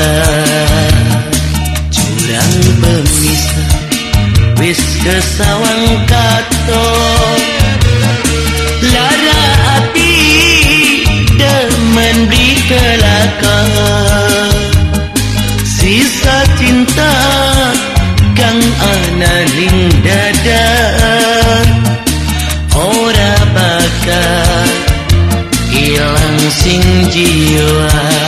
mata Jurang pemisah Wis kesawang kato Lara hati Demen di kelakar. Sisa cinta Kang analing dada. Ora bakal Hilang sing jiwa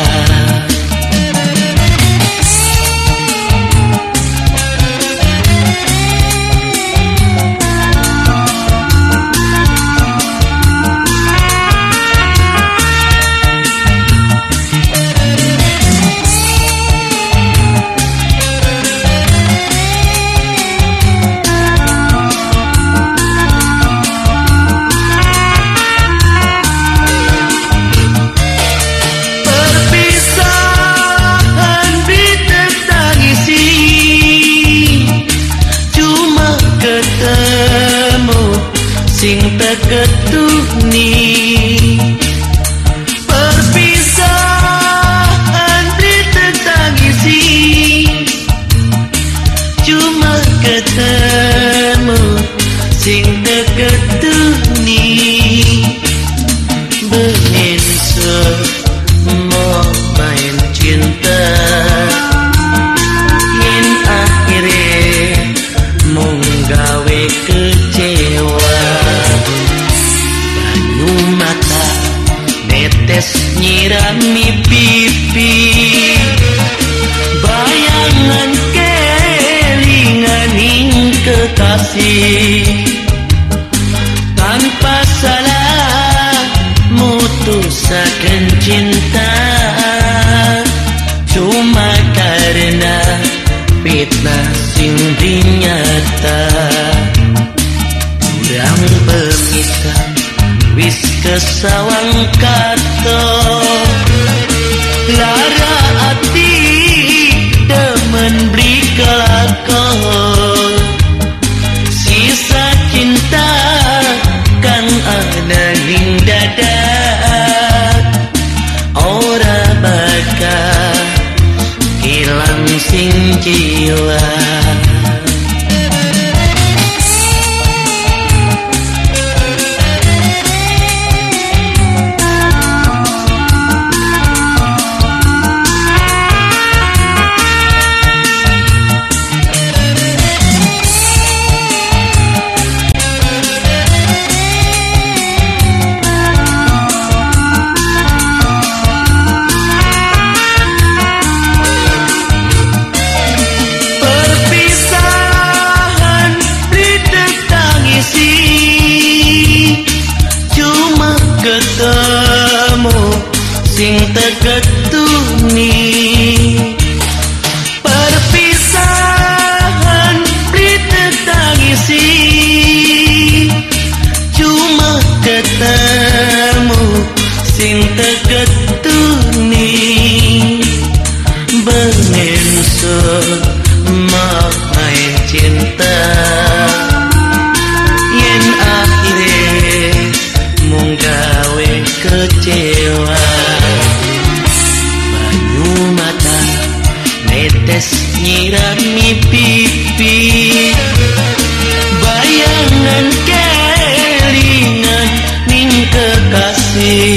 sing teketuh ni. Perpisahan di tetangisi cuma ketemu sing teketuh ni. Benin kekasih tanpa salah mutusakan cinta. Cuma karena fitnah sing dinyata. Kurang pemisah wis kesawang kato. Lara sing sing tegetuni bengen main cinta. Yen akhirnya menggawe kecewa. Tetes nyirami pipi. Bayangan kelingan ning kekasih